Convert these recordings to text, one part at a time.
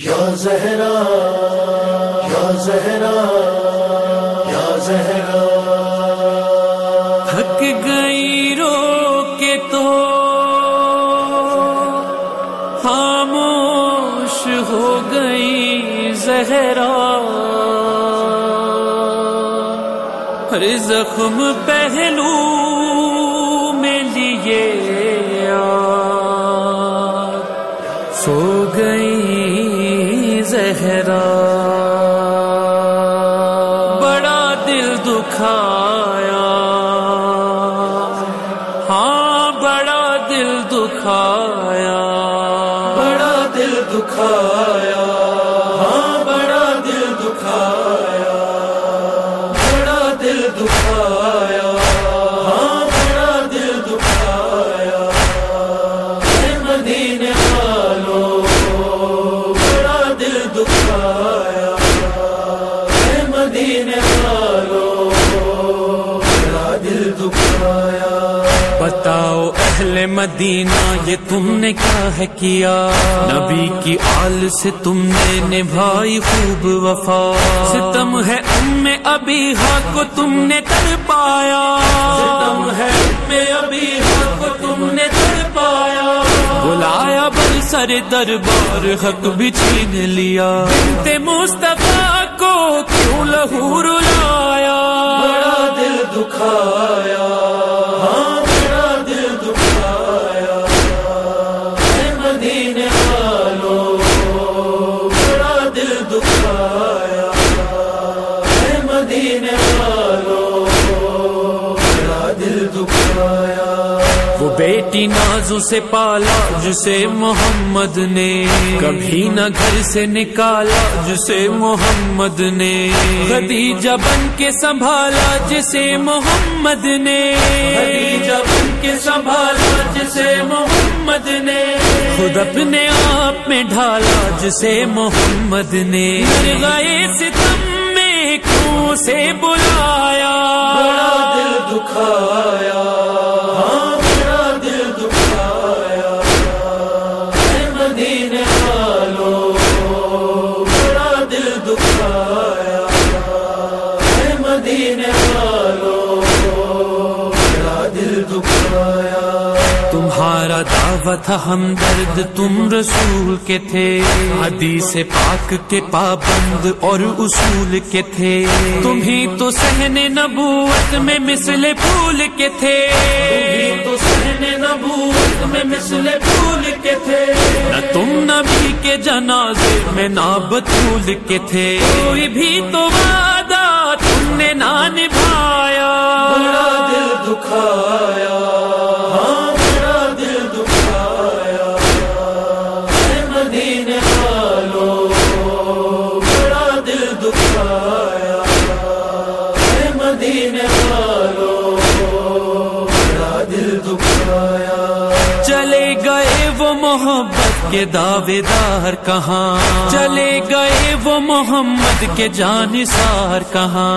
یا زہرا یا زہرا یا زہرا۔ تھک گئی رو کے تو خاموش ہو گئی زہرا۔ ہر زخم پہلو میں لیے سو گئی زہرا اہل مدینہ یہ تم نے کیا ہے کیا؟ نبی کی آل سے تم نے نبھائی خوب وفا۔ ستم ہے ام ابھی ہاں کو تم نے تڑ پایا۔ ستم ہے میں ابھی حق کو تم نے تڑ پایا۔ بلایا بل سر دربار حق بھی چھین لیا۔ بنت مصطفیٰ کو کیوں لہو رلایا بڑا دل دکھایا۔ ہاں بیٹی سے پالا جسے محمد نے کبھی نہ گھر سے نکالا جسے محمد نے خدیجہ بن کے سنبھالا جسے محمد نے خدیجہ بن کے سنبھالا جسے محمد نے خود اپنے آپ میں ڈھالا جسے محمد نے گئے ستم میں کیوں سے بلایا تمہارا دعوت ہمدرد تم رسول کے تھے۔ حدیث پاک کے پابند اور اصول کے تھے۔ تم ہی تو سہن نبوت میں مثل پھول کے تھے۔ تو سہنے نبوت میں مثل پھول کے تھے۔ نہ تم نبی کے جنازے میں نہ بطول کے تھے۔ کوئی بھی تو وعدہ تم نے نہ نبھایا۔ کے دعوے دار کہاں؟ چلے گئے وہ محمد کے جانسار کہاں؟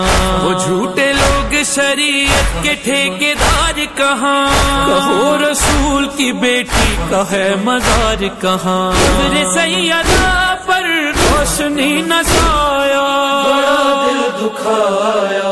وہ جھوٹے لوگ شریعت کے ٹھیکے دار کہاں؟ کہو رسول کی بیٹی کا ہے مزار کہاں؟ میرے سیدہ پر روشنی نسایا بڑا دل دکھایا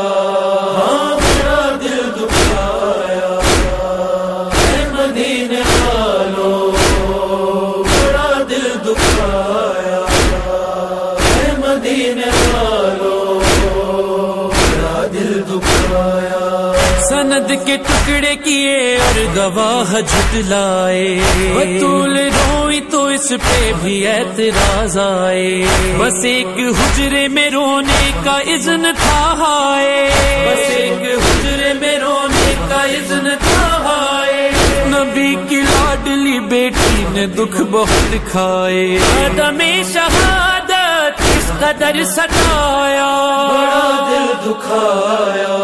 کے ٹکڑے کیے اور گواہ جھٹلائے بطول روئی تو اس پہ بھی اعتراض آئے۔ بس ایک حجرے میں رونے کا اذن تھا ہائے۔ بس ایک حجرے میں رونے کا اذن تھا ہائے۔ نبی کی لاڈلی بیٹی نے دکھ بہت کھائے۔ آدم شہادت کس قدر ستایا۔ بڑا دل دکھایا۔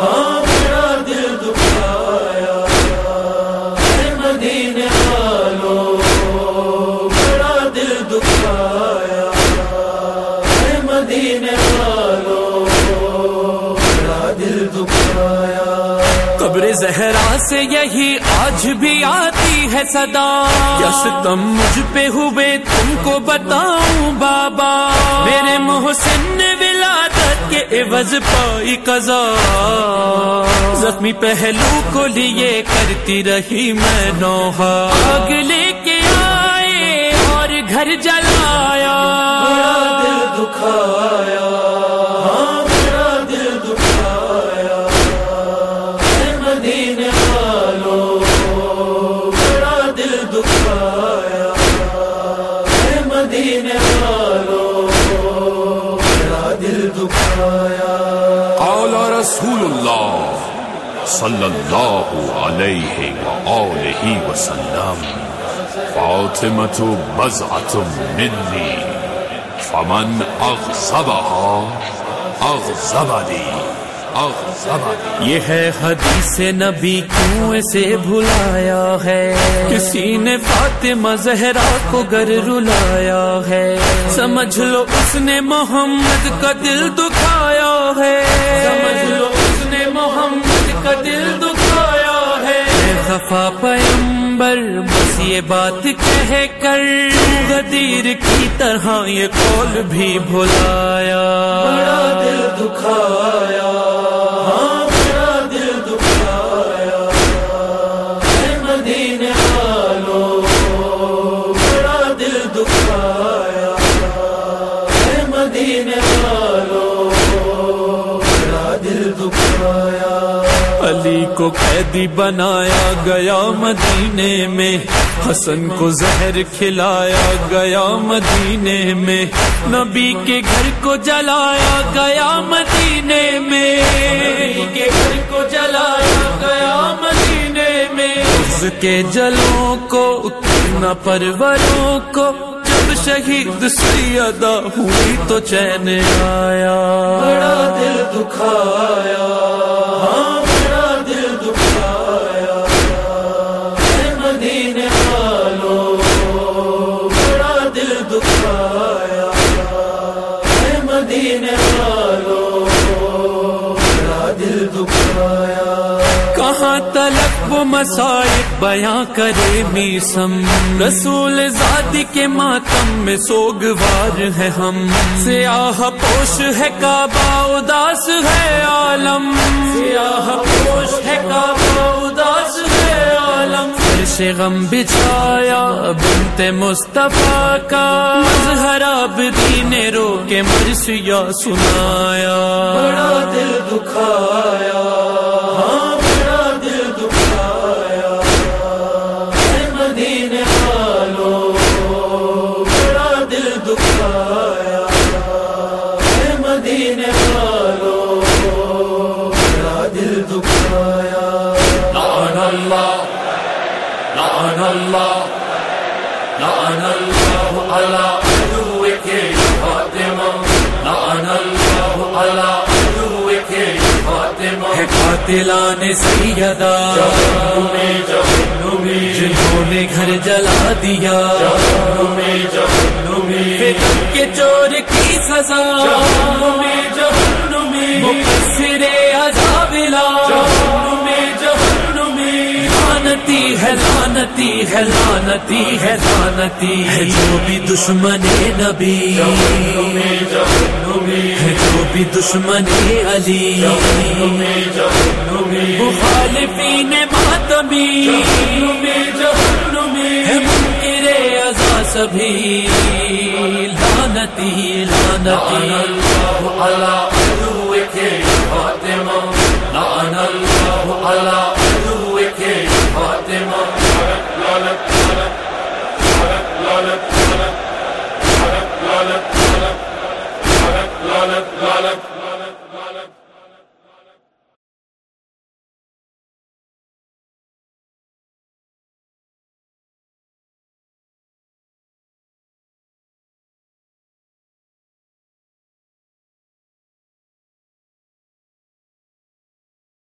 ہاں۔ مدینے دل دکھایا قبر زہرا سے یہی آج بھی آتی ہے صدا۔ کیا ستم مجھ پہ ہوئے، تم کو بتاؤں بابا۔ میرے محسن نے ولادت کے عوض پائی قضا۔ زخمی پہلو کو لیے کرتی رہی میں نوحا آگ لے کے جلایا۔ دل دکھایا۔ ہاں میرا دل دکھایا۔ اے مدینے والو میرا دل دکھایا۔ اے مدینے والو میرا دل دکھایا۔ قال رسول الله صلى الله عليه وآله وسلم فاطمة بزعة مني. فمن أغصبها أغصبني أغصبني یہ ہے حدیث نبی کیوں اسے بھلایا ہے۔ کسی نے فاطمہ زہرا کو گر رلایا ہے۔ سمجھ لو اس نے محمد کا دل دکھایا ہے۔ سمجھ لو اس نے محمد کا دل دکھایا ہے۔ خفا پیمبر یہ بات کہہ کر غدیر کی طرح یہ قول بھی بھلایا۔ بڑا دل دکھایا۔ علی کو قیدی بنایا گیا مدینے میں حسن کو زہر کھلایا گیا مدینے میں نبی کے گھر کو جلایا گیا مدینے میں۔ نبی کے گھر کو جلایا گیا مدینے میں۔ اس کے جلوں کو نہ پروروں کو جب شہید سیدہ ہوئی تو چین آیا۔ میرا دل دکھایا۔ تلک مسائل بیاں کرے میسم۔ رسول زادی کے ماتم میں سوگوار ہے ہم۔ سیاہ پوش ہے کعبہ، اداس ہے عالم۔ سیاہ پوش ہے کعبہ، اداس ہے عالم۔ فرش غم بچھایا بنت مصطفیٰ کا۔ مظہر عابدین رو کے مرثیہ سنایا۔ بڑا دل دکھایا۔ اللہ لعن اللہ لعن اللہ على عدوك لعن اللہ على عدوك ہے قاتلان سیدہ. جنہوں نے گھر جلا دیا. فتن کے چور کی سزا. مقصر عذاب لا. لانتی ہے لانتی ہے لانتی ہے لانتی ہے جو بھی دشمن نبی۔ ہے جو بھی دشمن علی۔ مخالفین ماتمی ہے منکر ازا سبھی۔ لانتی لانتی على